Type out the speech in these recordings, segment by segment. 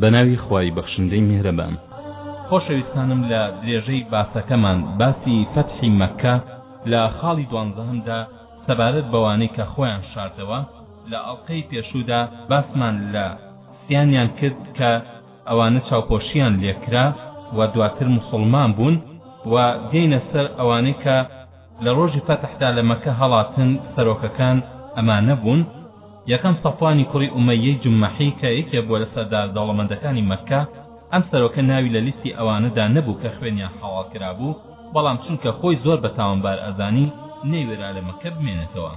بەناوی خوای بەخشندەی میهرەبان. خۆشەویستانم لە درێژەی باسەکەمان باسی فەتحی مەککە لە خاڵی دوانزەهەمدا سەبارەت بەوانەی کە خۆیان شاردەوە لە ئەڵقەی پێشوودا باسمان لە سیانیان کرد کە ئەوانە چاوپۆشیان لێکرا و دواتر موسوڵمان بوون و دێینە سەر ئەوانەی کە لە ڕۆژی فەتحدا لە مەکە هەڵاتن، سەرۆکەکان ئەمانە بوون، یەکەم سەفوانی کوڕی ئومەییەی جومەحی کە یەکێ بووە لە سەردارە دەوڵەمەندەکانی مەککە، ئەم سەرۆکە ناوی لە لیستی ئەوانەدا نەبوو کە خوێنیان حەڵاڵ کرابوو، بەڵام چونکە خۆی زۆر بە تاوانبار ئەزانی نەیوێرا لە مەککە بمێنێتەوە.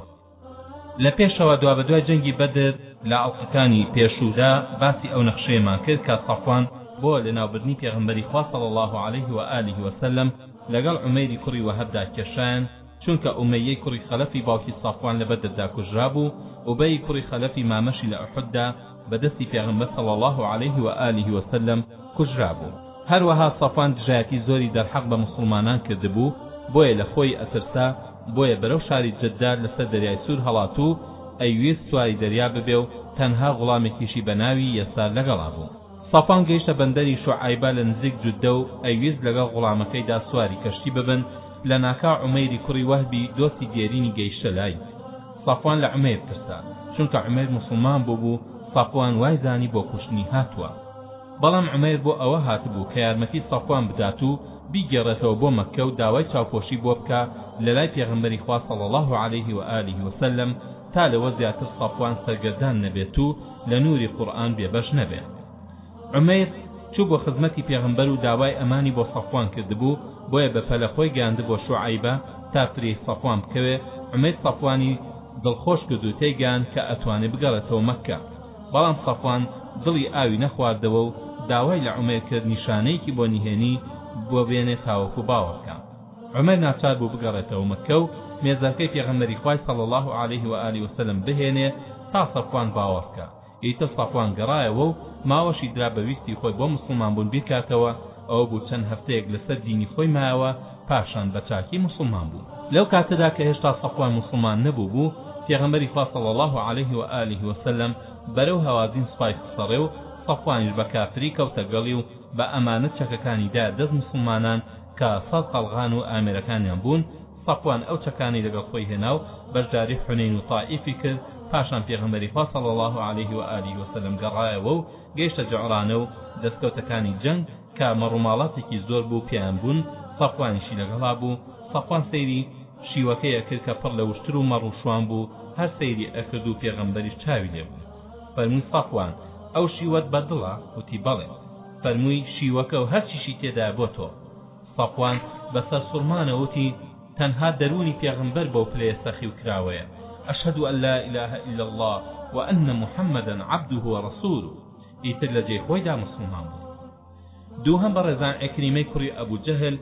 لە پێشەوە دوابەدوای جەنگی بەدر لە ئەڵقەکانی پێشوودا باسی ئەو نەخشەیەمان کرد کە سەفوان بۆ لەناوبردنی پێغەمبەری خوا صلی اللە علیه و آله و سلم لەگەڵ عومەیری کوڕی وەهەبدا کێشایان چونکە ئومەیەی کوڕی خەلەفی باوکی سەفوان لە بەدردا کوژرابوو ئوبەی کوڕی خەلەفی مامەشی لە ئوحوددا بە دەستی پێغەمبەر صلی اللە علیه و آله و سلم کوژرابوو هەروەها صفوان دژایەتی زۆری دەرحەق بە موسڵمانان کردبوو بۆیە لە خۆیی ئەترسا بۆیە بەرەو شاری جەددار لەسەر دەریای سوور هەڵاتوو ئەیویست سواری دەریا ببێ و تەنها غوڵامێکیشی بە ناوی یەسار لەگەڵا بوو صفوان گەیشتە بەندەری شوعەیبە لە نزیک جوددە و ئەیویست لەگەڵ غوڵامەکەیدا سواری کەشتی ببن لە ناکاو عومەیری کوڕی وەهبی دۆستی دێرینی گەیشتە لای سافوان لە عومەیر ترسا چونکە عومەیر موسڵمان بوبو سافوان وای زانی بۆ کوشتنی هاتوە بەڵام عومەیر بۆ ئەوە هاتبو کە یارمەتی سافوان بدات و بیگێڕێتەوە بۆ مەککە و داوای چاوپۆشی بۆ بکا لەلای پێغەمبەری خوا صلی اللە علیه و آله و سلم تا لەوە زیاتر سافوان سەرگەردان نەبێت و لە نوری قورئان بێبەش نەبێ عومەیر چوو بۆ خزمەتی پێغەمبەر و داوای ئەمانی بۆ سەفوان کردبوو بۆیە بە پەلە خۆی گەیاندبوە شوعەیبە تا فرێی سەفوان بکەوێ عومەیر سەفوانی دڵخۆش کرد و تێیگەیاند کە ئەتوانێ بگەڕێتەوە مەککە بەڵام سەفوان دڵی ئاوی نەخواردەوە و داوای لە عومەیر کرد نیشانەیەکی بۆ نهێنی بۆ بێنێ تاوەکو باوەڕ بکا عومەیر ناچار بوو بگەڕێتەوە مەککە و مێزەرکەی پێغەمبەری خوای صلی اللە علیه و آله و سلم بهێنێ تا سەفوان باوەڕ بکا ئیتر سەفوان گەڕایەوە و ماوەشی درا بە ویستی خۆی بۆ موسڵمان بوون بیرکاتەوە، ئەوە بوو چەند هەفتەیەک لەسەر دینی خۆی مایەوە، پاشان بە چاکی موسڵمان بوو. لەو کاتەدا کە هێشتا سەفوان موسڵمان نەبووبوو، پێغەمبەری خوا صلی اللە علیه و آله و سلم بەرەو هەوازین سوپای خستە ڕێ و سەفوانیش بە کافری کەوتە گەڵی و بە ئەمانەت چەکەکانی دایە دەست موسڵمانان کە سەر قەڵغان و ئامێرەکانیان بوون، سەفوان ئەو چەکانەی لەگەڵ خۆی هێنا و بەشداری حونەین و تائیفی کرد، پاشان پێغەمبەری خوا صلی اللە علیه و آله و سلم گەڕایەوە و گەیشتە جعرانە و دەستکەوتەکانی جەنگ کە مەڕوماڵاتێکی زۆر بوو پێیان بوون سەفوانیشی لەگەڵا بوو، سەفوان سەیری شیوەکەی ئەکرد کە پڕ لە وشتر و مەڕ و شوان بوو، هەر سەیری ئەکرد و پێغەمبەریش چاوی لێ بوو. فەرمووی سەفوان ئەو شیوەت بە دڵە؟ وتی بەڵێ. فەرمووی شیوەکە و هەرچیشی تێدایە بۆ تۆ. سەفوان بە سەرسوڕمانەوە وتی، تەنها دەروونی پێغەمبەر بەو پلەیە سەخی و کراوەیە، اشهد ان لا اله الا اللە و ان محمدا عبده و رسوله، ئیتر لە جێی خۆیدا موسڵمان بوو. دووهەم بەڕێزان عیکریمەی کوڕی ئەبو جەهل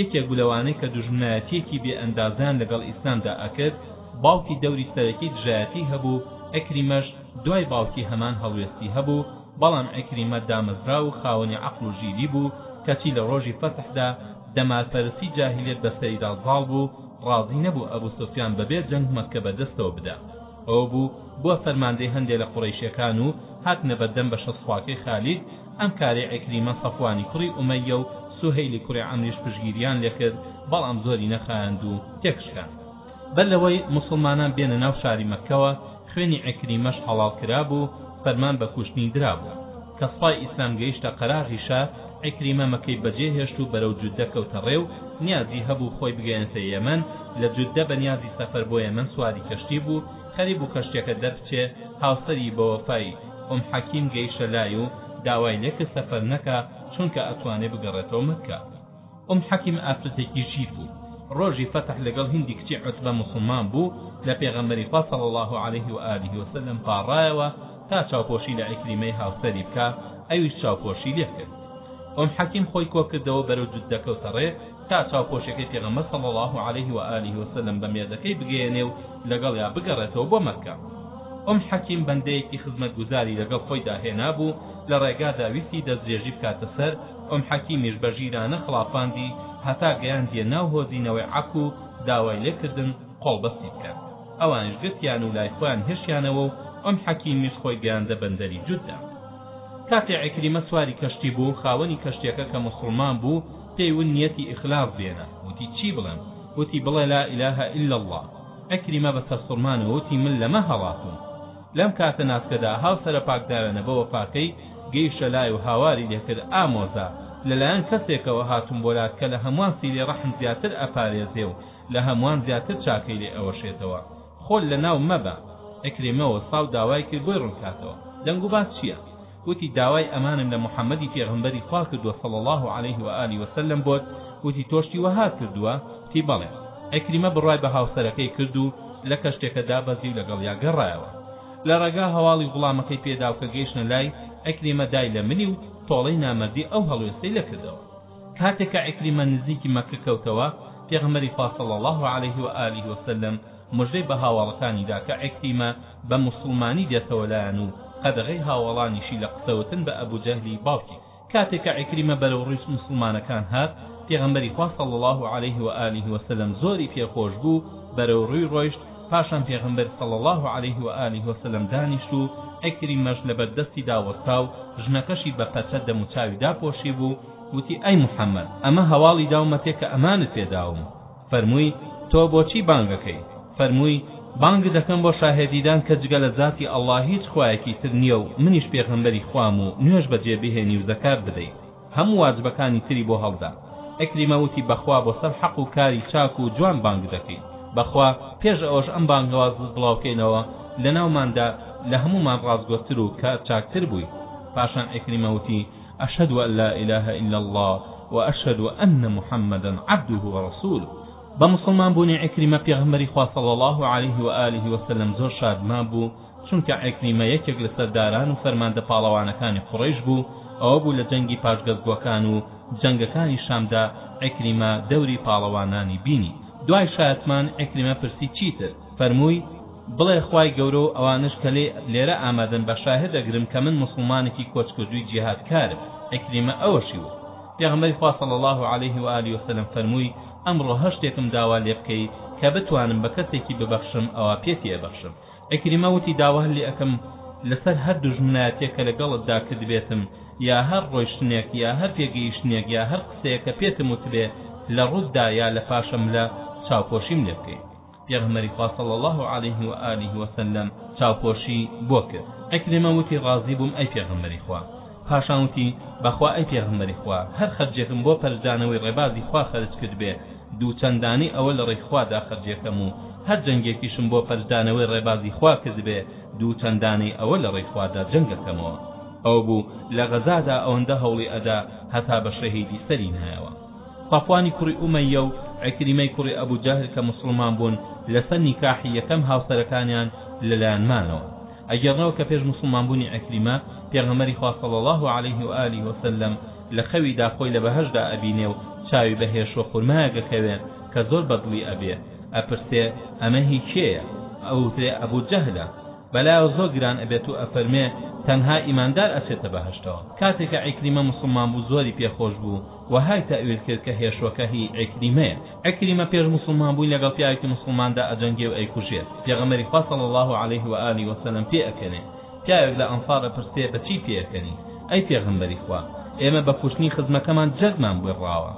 یەکێک بوو لەوانەی کە دوژمنایەتییەکی بێ ئەندازەیان لەگەڵ ئیسلامدا ئەکرد، باوکی دەوری سەرەکی دژایەتیی هەبوو، عیکریمەش دوای باوکی هەمان هەڵوێستی هەبوو، بەڵام عیکریمە دامەزراو و خاوەنی عەقڵ و ژیری بوو، کەچی لە ڕۆژی فەتحدا دەمارپەرستی جاهیلیەت بە سەریدا زاڵ بوو، ڕازی نەبوو ئەبو سوفیان بەبێ جەنگ مەککە بە دەستەوە بدا. ئەوە بوو بووە فەرماندەی هەندێ لە قوڕەیشەکان و هاتنە بەردەم بەشە سوپاکەی خالید، ئەم کارەی عیکریمە سەفوانی کوڕی ئومەیە و سوهەیلی کوڕی عەمریش پشتگیریان لێکرد، بەڵام زۆری نەخایاند و تێکشکان. بەر لەوەی موسڵمانان بێنە ناو شاری مەککەوە خوێنی عیکریمەش حەڵاڵ کرابوو فەرمان بە کوشتنی درابوو کە سوپای ئیسلام گەیشتە قەراغی شار عیکریمە مەکەی بەجێ هێشت و بەرەو جودە کەوتە ڕێ و نیازی هەبوو خۆی بگەیەنتە یەمەن لە جودە بە نیازی سەفەر بۆ یەمەن سواری کەشتی بوو خەری بوو کەشتیەکە دەربچێ هاوسەری بە وەفای ئوم حەکیم گەیشتە لای و داوای لێ کرد سەفەر نەکا چونکە ئەتوانێ بگەڕێتەوە مەککە ئوم حەکیم ئافرەتێکی ژیر بوو ڕۆژی فەتح لەگەڵ هندی کچی عوتبە موسڵمان بوو لە پێغەمبەری خوا صلی اللە علیه و آله وسلم پاڕایەوە تا چاوپۆشی لە عیکریمەی هاوسەری بکا ئەویش چاوپۆشی لێ کرد ئوم حەکیم خۆی کۆکردەوە بەرەو جوددە کەوتە ڕێ تا چاوپۆشەکەی پێغەمبەر صلی اللە علیه و آله وسلم بە مێردەکەی بگەیەنێ و لەگەڵیا بگەڕێتەوە بۆ مەککە ئوم حەکیم بەندەیەکی خزمەتگوزاری لەگەڵ خۆیدا هێنابوو لە ڕێگادا ویستی دەستدرێژی بکاتە سەر ئوم حەکیمیش بە ژیرانە خڵافاندی هەتا گەیاندیە ناو هۆزی نەوەی عەک و داوای لێ کردن قۆڵبەستی بکەن ئەوانیش گرتیان و لای خۆیان هێشتیانەوە و ئوم حەکیمیش خۆی گەیاندە بەندەری جودە کاتێ عیکریمە سواری کەشتی بوو خاوەنی کەشتیەکە کە موسوڵمان بوو پێی وت نیەتی ئیخلاس بێنە وتی چی بڵێم وتی بڵێ لا الە الا اللە عیکریمە بە سەرسوڕمانەوە وتی من لەمە هەڵاتووم لەم کاتە ناسکەدا هاوسەرە پاکداوێنە بە وەفاکەی گەیشتە لای و هاواری لێ کرد، ئامۆزا، لە لایەن کەسێکەوە هاتووم بۆ لات کە لە هەمووان سیلەی ڕەحم زیاتر ئەپارێزێ و لە هەمووان زیاتر چاکەی لێ ئەوەشێتەوە. خۆت لە ناو مەبە. عیکریمە وەستا و داوای کرد بۆی ڕوون کاتەوە. دەنگوباس چییە؟ وتی، داوای ئەمانم لە محەمەدی پێغەمبەری خوا کردووە صلی اللە علیه و آله و سلم بۆت، وتی، تۆشتی وەهات کردووە؟ وتی، بەڵێ. عیکریمە بڕوای بە هاوسەرەکەی کرد و لە کەشتێکە دابەزی و لەگەڵیا گەڕایەوە. لە ڕێگا هەواڵی غوڵامەکەی پێدا و کە گەیشتنە لای، عیکریمە دای لە ملی و تۆڵەی نامەردی ئەو هەڵوێستەی لە کردەوە. کاتێک کە عیکریمە نزیکی مەککە کەوتەوە، پێغەمبەری خوا صلی اللە علیه و آله و سلم مژدەی بە هاواڵەکانی دا کە عیکریمە بە موسڵمانی دێتەوە لایان و قەدەغەی هاواڵانیشی لە قسەوتن بە ئەبو جەهلی باوکی کرد. کاتێ کە عیکریمە بەرەو ڕیس موسڵمانەکان هات، پێغەمبەری خوا صلی اللە علیه و آله و سلم زۆری پێ خۆش بوو، بەرەو ڕوی ڕۆیشت، پاشان پێغەمبەر صلی اللە علیه و آله و سلم دانیشت و عیکریمەش لەبەر دەستی دا وەستا و ژنەکەشی بە پەچە دەم و چاوی داپۆشیبوو، وتی، ئەی محمد ئەمە هەواڵی داومەتێ کە ئەمانت پێ داوم. فەرمووی، تۆ بۆچی بانگ ئەکەی؟ فەرمووی، بانگ دەکەم بۆ شاهێدیدان کە جگە لە زاتی اللە هیچ خوایەکی تر نییە و منیش پێغەمبەری خوام و نوێژ بەجێ بهێنی و زەکات بدەی هەموو واجبەکانی تری بۆ هەڵدا عیکریمە وتی بەخوا بۆ سەر حەق و کاری چاک و جوان بانگ دەکەی بەخوا پێش ئەوەش ئەم بانگەوازەت بڵاوکەینەوە لەناوماندا لە هەموومان ڕاستگۆتر و کار چاکتر بووی پاشان عیکریمە وتی اشهد ان لا اله الا اللە و اشهد ان محمدا عبده و رسوله بە موسڵمان بوونی عیکریمە پێغەمبەری خوا صلی اللە علیه و آله و سلم زۆر شادمان بوو چونکە عیکریمە یەکێک لە سەرداران و فەرماندە پاڵەوانەکانی قوڕەیش بوو ئەوە بوو لە جەنگی پاش گەزگوەکان و جەنگەکانی شامدا عیکریمە دەوری پاڵەوانانی بینی دوای شایەتمان عیکریمە پرسی چیتر فەرمووی، بڵێ خوای گەورە و ئەوانەش کە لێی لێرە ئامادەن بە شاهێد ئەگرم کە من موسڵمانێکی کۆچکردووی جیهادکارم، عیکریمە ئەوەشی وت، پێغەمبەری خوا صلی اللە علیه و آله وسلم فەرمووی، ئەمڕۆ هەر شتێکم داوا لێ بکەی کە بتوانم بە کەسێکی ببەخشم ئەوا پێتی ئەبەخشم، عیکریمە وتی، داوات لێ ئەکەم لەسەر هەر دوژمنایەتیەک کە لەگەڵتدا کردبێتم یا هەر ڕۆیشتنێک یا هەر پێگەیشتنێک یا هەر قسەیەک کە پێتم وتبێ لە ڕووتدا یا لە پاشەملە چاوپۆشیم لێ بکەی. پێغەمبەری خوا صلی اللە علیه و آله و سلم چاوپۆشی بۆ کرد عیکرمە وتی ڕازی بووم ئەی پێغەمبەری خوا پاشان وتی بەخوا ئەی پێغەمبەری خوا هەر خەرجێکم بۆ پەرژدانەوەی ڕێبازی خوا خەرج کردبێ دووچەند دانەی ئەوە لە ڕێی خوادا خەرجێکەم و هەر جەنگێکیشم بۆ پەرژدانەوەی ڕێبازی خوا کردبێ دووچەند دانەی ئەوە لە ڕێی خوادا جەنگەکەمەوە ئەوبوو لە غەزادا ئەوەندە هەوڵی ئەدا هەتا بە شەهیدی سەری نایەوە. صەفوانی کوڕی ئومەییە و عیکریمەی کوڕی ئەبو جەهل کە موسڵمان بوون لەسەر نیکاحی یەکەم هاوسەرەکانیان لەلایان مانەوە ئەگێڕنەوە کە پێش موسڵمان بوونی عیکریمە پێغەمبەری خوا صلی اللە علیه و آله و سلم لە خەویدا خۆی لە بەهەشدا ئەبینێ و چاوی بە هێش و خورمایەک ئەکەوێ کە زۆر بە دڵی ئەبێ ئەپرسێ ئەمە هی کێیە ئەوترێ ئەبو جەهلە بەلایەوە زۆر گران ئەبێت و ئەفەرمێ تەنها ئیماندار ئەچێتە بەهەشتەوە کاتێ کە عیکریمە موسڵمان بوو زۆری پێ خۆش بوو وەهای تەئویل کرد کە هێشوەکە هی عیکریمەیە عیکریمە پێش موسڵمان بووی لەگەڵ پیاوێکی موسڵماندا ئەجەنگێ و ئەیکوژێت پێغەمبەری خوا صلی اللە علیه و آله و سلم پێ ئەکەنێ پیاوێک لە ئەنصار ئەپرسێ بە چی پێ ئەکەنی ئەی پێغەمبەری خوا ئێمە بە کوشتنی خزمەکەمان جەرگمان بڕاوە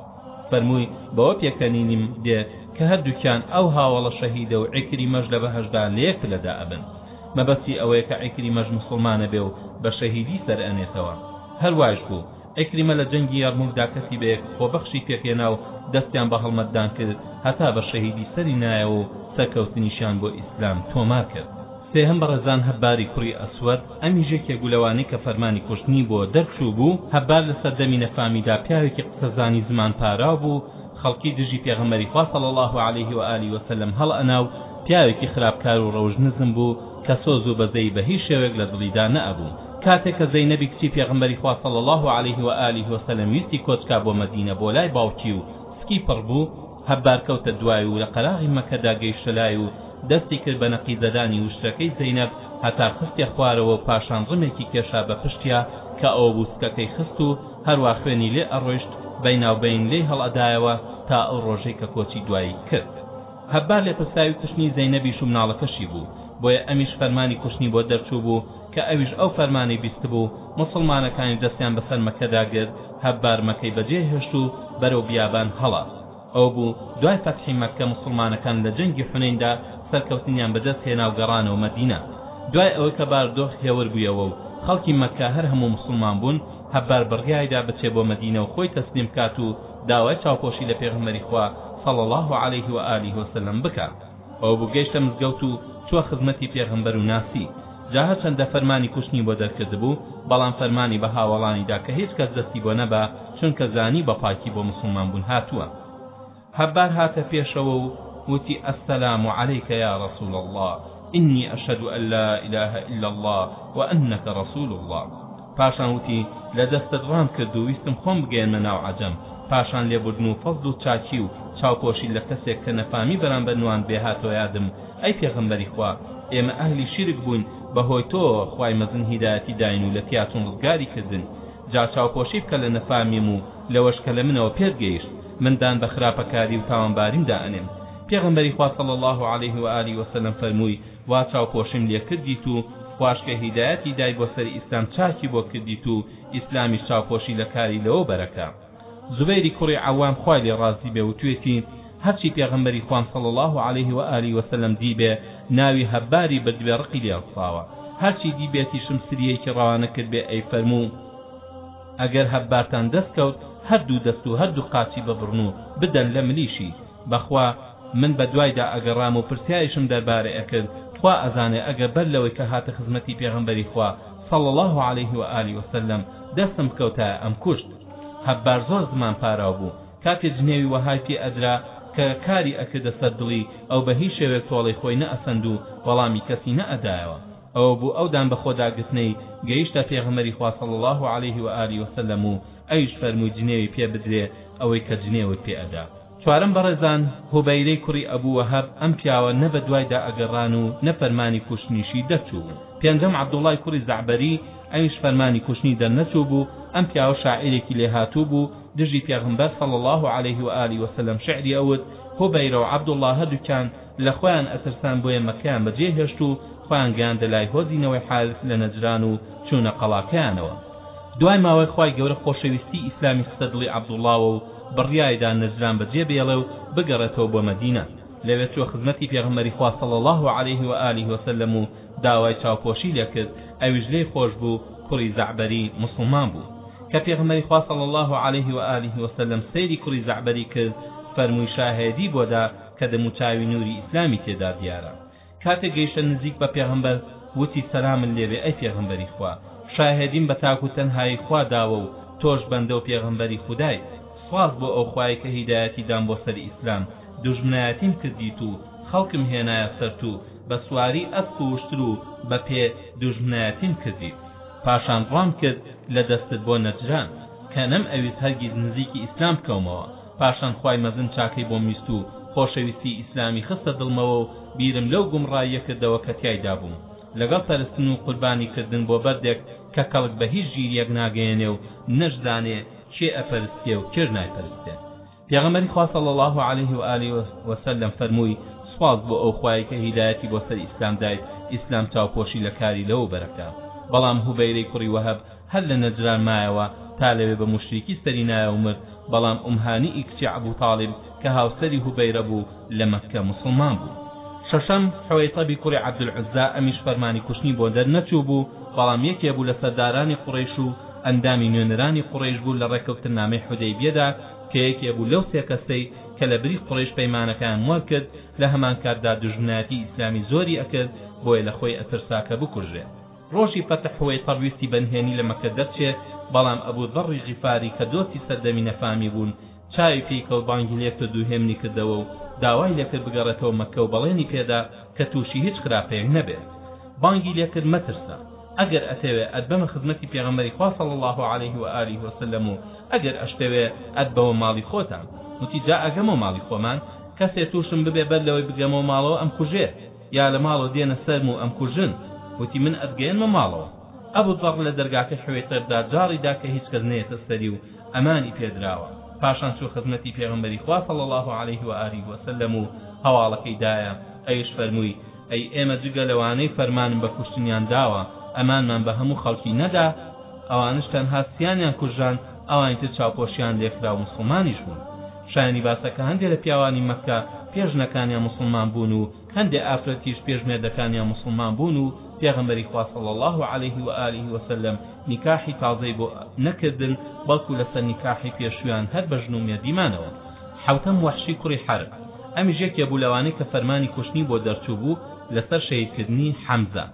فەرمووی بەوە پێکەنینم دێ کە هەردووکیان ئەو هاوەڵە شەهیدە و عیکریمەش لە بەهەشتدا لە یەک پلەدا ئەبن مەبەستی ئەوەیە کە عیکریمەش موسڵمانە بێ و بە شەهیدی سەرئەنێتەوە هەر وایش بوو عیکریمە لە جەنگی یەرموکدا کەسی بەیەک خۆبەخشی پێکهێنا و دەستیان بە هەڵمەتدان کرد هەتا بە شەهیدی سەری نایەوە و سەرکەوتنیشیان بۆ ئیسلام تۆمار کرد. سێهەم بەڕێزان هەباری کوڕی ئەسوەد، ئەمیش یەکێکبوو لەوانەی کە فەرمانی کوشتنی بۆ دەرچووبوو، هەبار لە سەردەمی نەفامیدا پیاوێکی قسەزانی زمان پاراو بوو، خەڵکی دژی پێغەمبەری خوا صلی اللە علیه و آله و سلم هەڵئەنا و پیاوێکی خراپکار و ڕەوشت نزم بوو کە سۆز و بەزەیی بە هیچ شێوەیەک لە دڵیدا نەئەبوو. کاتێک کە زەینەبی کچی پێغەمبەری خوا صلی اللە علیه و آله و سلم ویستی کۆچکا بۆ مەدینە بۆ لای باوکی و سکی پڕ بوو هەببار کەوتە دوای و لە قەراغی مەکەدا گەیشتە لای و دەستی کرد بە نەقیزەدانی وشکەکەی زەینەب هەتا خستیە خوارەوە و پاشان ڕمێکی کێشا بە پشتیا کە ئەوە بوو سکەکەی خست و هەروا خوێنی لێ ئەڕۆیشت بەیناوبەین لێی هەڵئەدایەوە تا ئەو ڕۆژەی کە کۆچی دوایی کرد هەببار لێپرسراوی کوشتنی زەینەبیش و مناڵەکەشی بوو بۆیە ئەمیش فەرمانی کوشتنی بۆ دەرچوو بوو کە ئەویش ئەو فەرمانەی بیستبوو، موسڵمانەکانی دەستیان بەسەر مەککەدا گرت، هەببار مەککەی بەجێ هێشت و بەرەو بیابان هەڵا. ئەو بوو دوای فەتحی مەککە موسڵمانەکان لە جەنگی حونەیندا سەرکەوتنیان بەدەست هێنا و گەڕانەوە مەدینە. دوای ئەوەی کە باردۆخ هێور بوویەوە و خەڵکی مەککە هەر هەموو موسڵمان بوون، هەببار بڕیایدا بچێ بۆ مەدینە و خۆی تەسلیم بکات و داوای چاوپۆشی لە پێغەمبەری خوا صلی اللە علیه و آله وسلم بکا. ئەو بوو گەیشتە مزگەوت و چووە خزمەتی پێغەمبەر و ناسی، جا هەرچەندە فەرمانی کوشتنی بۆ دەرکردبوو، بەڵام فەرمانی بە هاوەڵانی دا کە هیچ کەس دەستی بۆ نەبا، چونکە زانی بە پاکی بۆ موسڵمان بوون هاتووە. حەببار هاتە پێشەوە و وتی، السلام علیک یا رسول اللە، انی اشهد ان لا اله الا اللە و انک رسول اللە. پاشان وتی، لە دەستت ڕام کرد و ویستم خۆم بگەیەنمە ناو عەجەم، پاشان لێبوردن و فەزڵ و چاکی و چاوپۆشی لە کەسێک کە نەفامی بەرامبەر نواند بێ هاتۆ یادم، ئەی پێغەمبەری خوا، ئێمە ئەهلی شیرک بووین، بەهۆی تۆوە خوای مەزن هیدایەتی داین و لە تیاچوون ڕزگاری کردن، جا چاوپۆشی بکە لە نەفامیم و لەوەش کە لە منەوە پێت گەیشت، من دان بە خراپەکاری و تاوانباریم دائەنێم. پێغەمبەری خوا صلی اللە علیه و آله و سلم فەرمووی، وا چاوپۆشیم لێ کردیت و خواش کە هیدایەتی دای بۆ سەر ئیسلام چاکی بۆ کردیت و ئیسلامیش چاوپۆشی لە کاری لەوە بەرە کە زوبەیری کوڕی عەوام خوای لێ ڕازی بێ وتوێتی هەرچی پێغەمبەری خوام صلی اللە علیه و آله و سلم دیبێ ناوی هەباری بردبێ ڕقی لێ هەڵساوە هەرچی دیبێتیشم سریەکی ڕەوانە کردبێ ئەی فەرموو ئەگەر هەبارتان دەست کەوت هەردوو دەست و هەردوو قاچی ببڕن و بدەن لە ملیشی بەخوا من بەدوایدا ئەگەڕام و پرسیاریشم دەربارەی ئەکرد، خوا ئەزانێ ئەگەر بەر لەوەی کە هاتە خزمەتی پێغەمبەری خوا صلی اللە علیە و آله وسلم دەستم بکەوتایە ئەمکوشت. هەببار زۆر زمان پاراو بوو، کاتێ جنێوی وەهای پێ ئەدرا کە کاری ئەکردە سەر دڵی ئەو بە هیچ شێوەیەک تۆڵەی خۆی نەئەسەند و وەڵامی کەسی نەئەدایەوە. ئەوە بوو ئەو دان بەخۆداگرتنەی گەیشتە پێغەمبەری خوا صلی اللە علیه و آله و سلم و ئەویش فەرمووی جنێوی پێ بدرێ ئەوەی کە جنێوت پێ ئەدا. چوارەم بەڕێزان، هوبەیرەی کوڕی ئەبو وەهەب، ئەم پیاوە نە بەدوایدا ئەگەڕان و نە فەرمانی کوشتنیشی دەرچوو. پێنجەم عەبدوڵڵای کوڕی زەعبەری، ئەویش فەرمانی کوشتنی دەرنەچووبوو، ئەم پیاوە شاعیرێکی لێهاتوو بوو، دژی پێغەمبەر صلی اللە علیه و آله و سلم شعری ئەوت، هوبەیرە و عەبدوڵڵا هەردووکیان، لە خۆیان ئەترسان بۆیە مەکەیان بەجێ هێشت و خۆیان گەیاندە لای هۆزی نەوەی حارث لە نەجران و چوونە قەڵاکەیانەوە دوای ماوەی خوای گەورە خۆشەویستی ئیسلامی خستە دڵی عەبدوڵڵاوە و بڕیایدا نەجران بەجێ بێڵێ و بگەڕێتەوە بۆ مەدینە لەوێ چووە خزمەتی پێغەمبەری خوا صلی اللە علیه و آله وسلم و داوای چاوپۆشی لێ کرد ئەویش لێی خۆش بوو کوڕی زەعبەری موسڵمان بوو کە پێغەمبەری خوا صلی اللە علیه و آله وسلم سەیری کوڕی زەعبەری کرد فەرمووی شاهێدی بۆ دا کە دەموچاوی نوری ئیسلامی تێدا دیارە کاتێک گەیشتە نزیک بە پێغەمبەر وتی سەلامت لێبێ ئەی پێغەمبەری خوا شاهێدیم بە تاک و تەنهایی خوا داوە و تۆش بەندە و پێغەمبەری خودای سوپاس بۆ ئەو خوای کە هیدایەتی دام بۆ سەر ئیسلام دوژمنایەتیم کردیت و خەڵکم هێنایە سەرت و بە سواری ئەسپ و وشتر و بە پێ دوژمنایەتیم کردیت پاشان ڕامکرد لە دەستت بۆ نەجران کە نەمئەویست هەرگیز نزیکی ئیسلام بکەومەوە پاشان خوای مەزن چاکەی بۆم ویست و خۆشەویستی ئیسلامی خستە دڵمەوە و بیرم لەو گومڕاییە کردەوە کە تیایدا بووم لەگەڵ پەرستن و قوربانی کردن بۆ بەردێک کە کەڵک بە هیچ ژیریەک ناگەیەنێ و نەشزانێ کێ ئەپەرستێ و کێش نایپەرستێ پێغەمبەری خوا صلی اللە علیه و آله و سلم فەرمووی سوپاس بۆ ئەو خوایەی کە هیدایەتی بۆ سەر ئیسلام دایت ئیسلام چاوپۆشی لە کاری لەوە بەرەکە بەڵام هوبەیرەی کوڕی وەهەب هەر لە نەجران مایەوە تا لەوێ بە موشریکی سەری نایە و مرد، بەڵام ئوم هانیی کچی عەبوو تاڵیب کە هاوسەری هوبەیرە بوو لە مەککە موسڵمان بوو. شەشەم، حوەیتەبی کوڕی عەبدولعوززا ئەمیش فەرمانی کوشتنی بۆ دەرنەچوو بوو، بەڵام یەکێ بوو لە سەردارانی قوڕەیش و ئەندامی نوێنەرانی قوڕەیش بوو لە ڕێککەوتننامەی حودەیبیەدا کە یەکێ بوو لەو سێ کەسەی کە لە بری قوڕەیش پەیمانەکەیان وا کرد لە هەمانکاتدا دوژمنایەتی ئیسلامی زۆری ئەکرد بۆیە لە خۆی ئەترسا کە بکوژرێ. ڕۆژی فەتح حوەیتەر ویستی بە نهێنی لە مەککە دەرچێ، بەڵام ئەبو زەڕی غیفاری کە دۆستی سەردەمی نەفامی بوون، چاوی پێی کەوت بانگی لێ کرد و هێمنی کردەوە و داوای لێ کرد بگەڕێتەوە مەککە و بەڵێنی پێ دا کە تووشی هیچ خراپەیەک نەبێ. بانگی لێ کرد مەترسە. ئەگەر ئەتەوێ ئەتبەمە خزمەتی پێغەمبەری خوا صلی اللە علیه و آله و سلم و ئەگەر ئەشتەوێ ئەتبەوە ماڵی خۆتان. وتی جا ئەگەمەوە ماڵی خۆمان؟ کەسێ تووشم ببێ بەر لەوەی بگەمەوە ماڵەوە ئەمکوژێ. یا لە ماڵەوە دێنە سەرم و ئەمکوژن، وتی، من ئەتگەیەنمە ماڵەوە. ئەبو زەڕ لە دەرگاکەی حوەیتردا جاڕی دا کە هیچ کەس نەیەتە سەری و ئەمانی پێ دراوە، پاشان چووە خزمەتی پێغەمبەری خوا صلی اللە علیه و آله و سلم و هەواڵەکەی دایە، ئەویش فەرمووی، ئەی ئێمە جگە لەوانەی فەرمانم بە کوشتنیان داوە، ئەمانمان بە هەموو خەڵکی نەدا؟ ئەوانیش تەنها سیانیان کوژاند، ئەوانی تر چاوپۆشیان لێکرا و موسڵمانیش بوون. شایەنی باسە کە هەندێ لە پیاوانی مەککە پێ ژنەکانیان موسڵمان بوون و هەندێ ئافرەتیش پێش مێردەکانیان موسڵمان بوون و پێغەمبەری خوا صلی اللە علیه و آله و سلم نیکاحی تازەی بۆ نەکردن بەڵکو لەسەر نیکاحی پێشوویان هەر بە ژن و مێردی مانەوە. حەوتەم وەحشی کوڕی حەرب، ئەمیش یەکێ بوو لەوانەی کە فەرمانی کوشتنی بۆ دەرچوو بوو لەسەر شەهید کردنی حەمزە.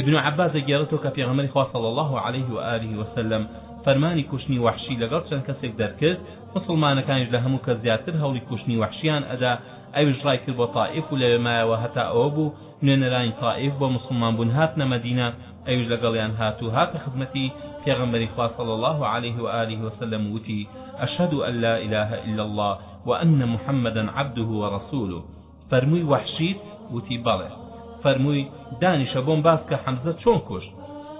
ابن عباس دەگێڕێتەوە کە پێغەمبەری خوا صلی اللە علیه و آله و سلم فەرمانی کوشتنی وەحشی لەگەڵ چەند کەسێک دەرکرد، موسڵمانەکانیش لە هەموو کەس زیاتر هەوڵی کوشتنی وەحشییان ئەدا، ئەویش ڕای کرد بۆ تائیف و لەوێ مایەوە هەتا ئەوە بوو نوێنەرانی تائیف بۆ موسڵمان بوون هاتنە مەدینە، ئەویش لەگەڵیان هات و هاتە خزمەتی پێغەمبەری خوا صلی اللە علیه و آله و سلم و وتی، اشهد ان لا اله الا اللە وان محمدا عبده ورسوله. فەرمووی وەحشیت؟ وتی بەڵێ فەرمووی دانیشە بۆم باسکە حەمزەت چۆن کوشت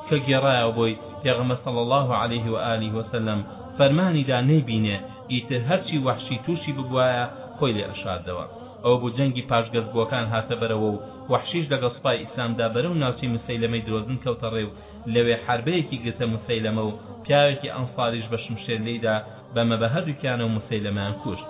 کە گێڕایەوە بۆی پێغەمبەر صلی اللە علیه و آله و سلم فەرمانی دا نەیبینێ ئیتر هەرچی وەحشی توشی ببوایە خۆی لێ ئەشاردەوە ئەوە بوو جەنگی پاشگەزبووەکان هاتە بەرەوە و وەحشیش لەگەڵ سوپای ئیسلامدا بەرەو ناوچەی مسەیلەمەی درۆزن کەوتە ڕێ و لەوێ حاربەیەکی گرتە مسەیلەمە و پیاوێکی ئەنساریش بە شمشێر لێیدا بەمە بە هەردووکیانەوە موسەیلەمەیان کوشت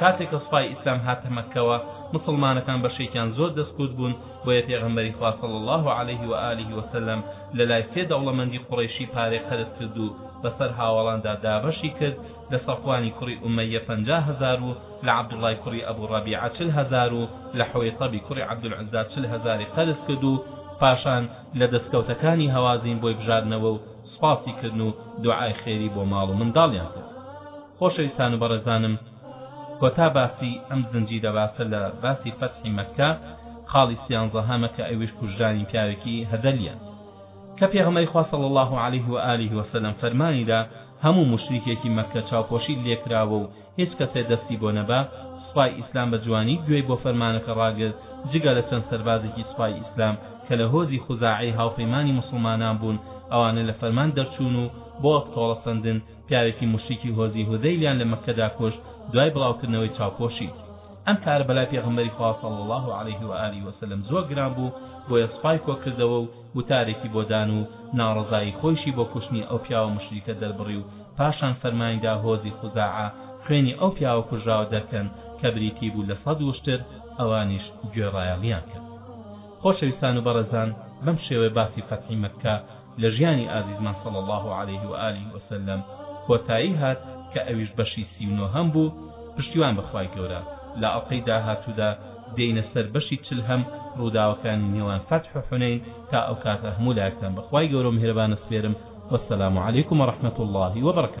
کاتێ کە سوپای ئیسلام هاتە مەککەوە موسڵمانەکان بەشێکیان زۆر دەستکوت بوون بۆیە پێغەمبەری خوا صلی اللە علیه و آله و سلم لە لای سێ دەوڵەمەندی قوڕەیشی پارەی قەرز کرد و بەسەر هاوەڵاندا دابەشی کرد لە صەفوانی کوڕی ئومەیە پەنجا هەزار و لە عەبدوڵای کوڕی ئەبو ڕەبیعە چل هەزار و لە حوەیتەبی کوڕی عەبدولعزا چل هەزاری قەرز کرد و پاشان لە دەستکەوتەکانی هەوازین بۆی بژاردنەوە و سپاسی کردن و دوعای خێری بۆ ماڵ و منداڵیان کرد خۆشەویستان و بەڕێزانم کۆتا باسی ئەم زنجیرە باسە لە باسی فەتحی مەککە خاڵی سیانزەهەمە کە ئەویش کوژرانی پیاوێکی هەدەلیە کە پێغەمەری خوا صلی الله علیه و آله و سلم فەرمانی دا هەموو موشریکێکی مەککە چاوپۆشی لێکراوە و هیچ کەسێ دەستی بۆ نەبا، سوپای ئیسلام بە جوانی گوێی بۆ فەرمانەکە ڕاگرت، جگە لە چەند سەربازێکی سوپای ئیسلام کە لە هۆزی خوزاعەی هاوپەیمانی موسڵمانان بوون، ئەوانە لە فەرمان دەرچوون و بۆ وەک تۆڵەسەندن پیاوێکی موشریکی هۆزی هوذەیلیان لە مەککەدا کوشت، دوای بڵاوکردنەوەی چاوپۆشی. ئەم کارە بەلای پێغەمبەری خوا صلی اللە علیه و آله و سلم زۆر گران بوو، بۆیە سوپای کۆکردەوە و، وتارێکی بۆ دان و ناڕەزایی خۆیشی بۆ کوشتنی ئەو پیاوە موشریکە دەربڕی و پاشان فەرمانی دا هۆزی خوزاعە خوێنی ئەو پیاوە کوژراوە دەرکەن کە بریتی بوو لە سەد وشتر ئەوانیش گوێڕایەڵیان کرد خۆشەویستان و بەڕێزان بەم شێوەیە باسی فەتحی مەککە لە ژیانی ئازیزمان صلی الله علیه و آله و سلم کۆتایی هات کە ئەویش بەشی سی و نۆهەم بوو پشتیوان بە خوای گەورە لە ئەڵقەی داهاتوودا دێینە سەر بەشی چل هەم ڕووداوەکانی نێوان فەتح و حونەین تا ئەو کاتە هەموو لایەکتان بە خوای گەورە و میهرەبان ئەسپێرم وەسەلام علیکم و رحمەت اللە وبرکاته.